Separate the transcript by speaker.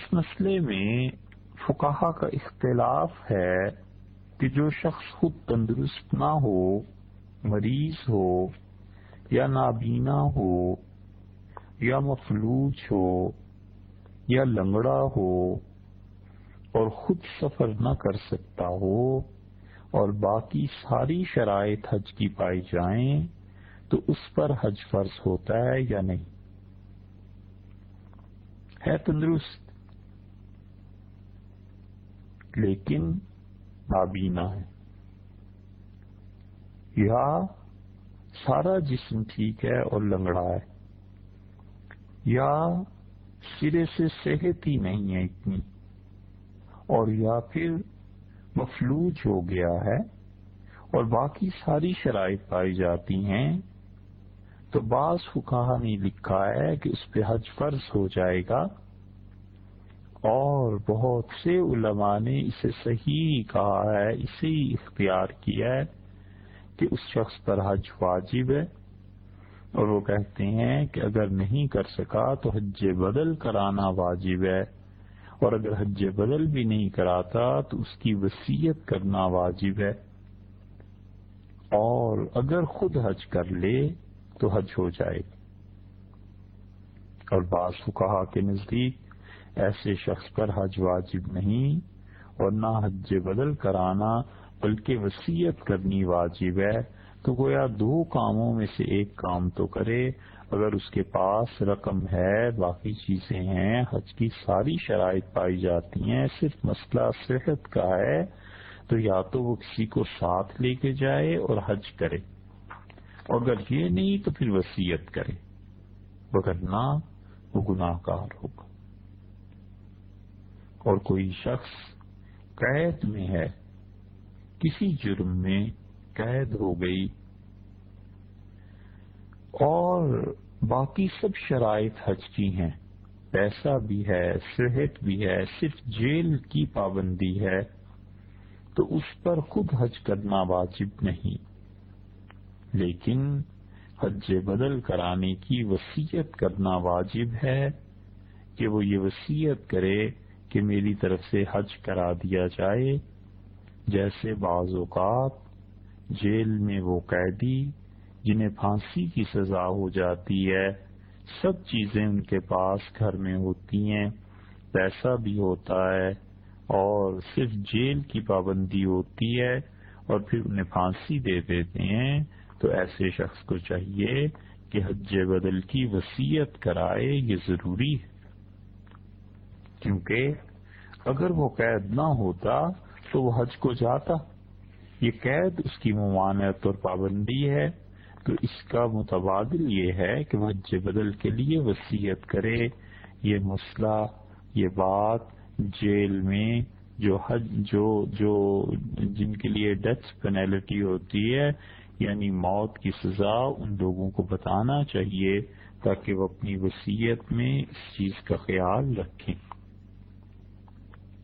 Speaker 1: اس مسئلے میں فکاہا کا اختلاف ہے کہ جو شخص خود تندرست نہ ہو، مریض ہو، یا نابینا ہو، یا مفلوج ہو، یا لنگڑا ہو، اور خود سفر نہ کر سکتا ہو اور باقی ساری شرائط حج کی پائی جائیں، تو اس پر حج فرض ہوتا ہے یا نہیں؟ ہے تندرست؟ لیکن نابینا ہے۔ یا سارا جسم ٹھیک ہے اور لنگڑا ہے۔ یا سرے سے صحت ہی نہیں ہے اتنی۔ اور یا پھر مفلوج ہو گیا ہے اور باقی ساری شرائط پائی جاتی ہیں۔ تو بعض فکاہ نے لکھا ہے کہ اس پہ حج فرض ہو جائے گا۔ اور بہت سے علماء نے اسے صحیح کہا ہے، اسے اختیار کیا ہے کہ اس شخص پر حج واجب ہے۔ اور وہ کہتے ہیں کہ اگر نہیں کر سکا تو حج بدل کرانا واجب ہے۔ اور اگر حج بدل بھی نہیں کراتا تو اس کی وسیعت کرنا واجب ہے۔ اور اگر خود حج کر لے تو حج ہو جائے گا اور بعض فکہ کے نزدیک ایسے شخص پر حج واجب نہیں اور نہ حج بدل کرانا بلکہ وسیعت کرنی واجب ہے، تو گویا دو کاموں میں سے ایک کام تو کرے۔ اگر اس کے پاس رقم ہے، باقی چیزیں ہیں، حج کی ساری شرائط پائی جاتی ہیں، صرف مسئلہ صحت کا ہے، تو یا تو وہ کسی کو ساتھ لے کے جائے اور حج کرے۔ اور اگر یہ نہیں، تو پھر وسیعت کرے۔ نہ وہ گناہ کار ہوگا۔ اور کوئی شخص قید میں ہے، کسی جرم میں قید ہو گئی۔ اور باقی سب شرائط حج کی ہیں۔ پیسہ بھی ہے، صحت بھی ہے، صرف جیل کی پابندی ہے۔ تو اس پر خود حج کرنا واجب نہیں۔ لیکن حج بدل کرانے کی وسیعت کرنا واجب ہے کہ وہ یہ وسیعت کرے کہ میری طرف سے حج کرا دیا جائے۔ جیسے بعض اوقات جیل میں وہ قیدی جنہیں پھانسی کی سزا ہو جاتی ہے، سب چیزیں ان کے پاس گھر میں ہوتی ہیں، پیسہ بھی ہوتا ہے اور صرف جیل کی پابندی ہوتی ہے اور پھر انہیں پھانسی دے دیتے ہیں۔ تو ایسے شخص کو چاہیے کہ حج بدل کی وسیعت کرائے، یہ ضروری ہے۔ کیونکہ اگر وہ قید نہ ہوتا تو وہ حج کو جاتا۔ یہ قید اس کی ممانعت اور پابندی ہے۔ تو اس کا متبادل یہ ہے کہ وہ حج بدل کے لیے وسیعت کرے۔ یہ مسئلہ، یہ بات جیل میں جو حج، جو جو جن کے لیے ڈیتھ پینلٹی ہوتی ہے یعنی موت کی سزا، ان لوگوں کو بتانا چاہیے تاکہ وہ اپنی وسیعت میں اس چیز کا خیال رکھیں۔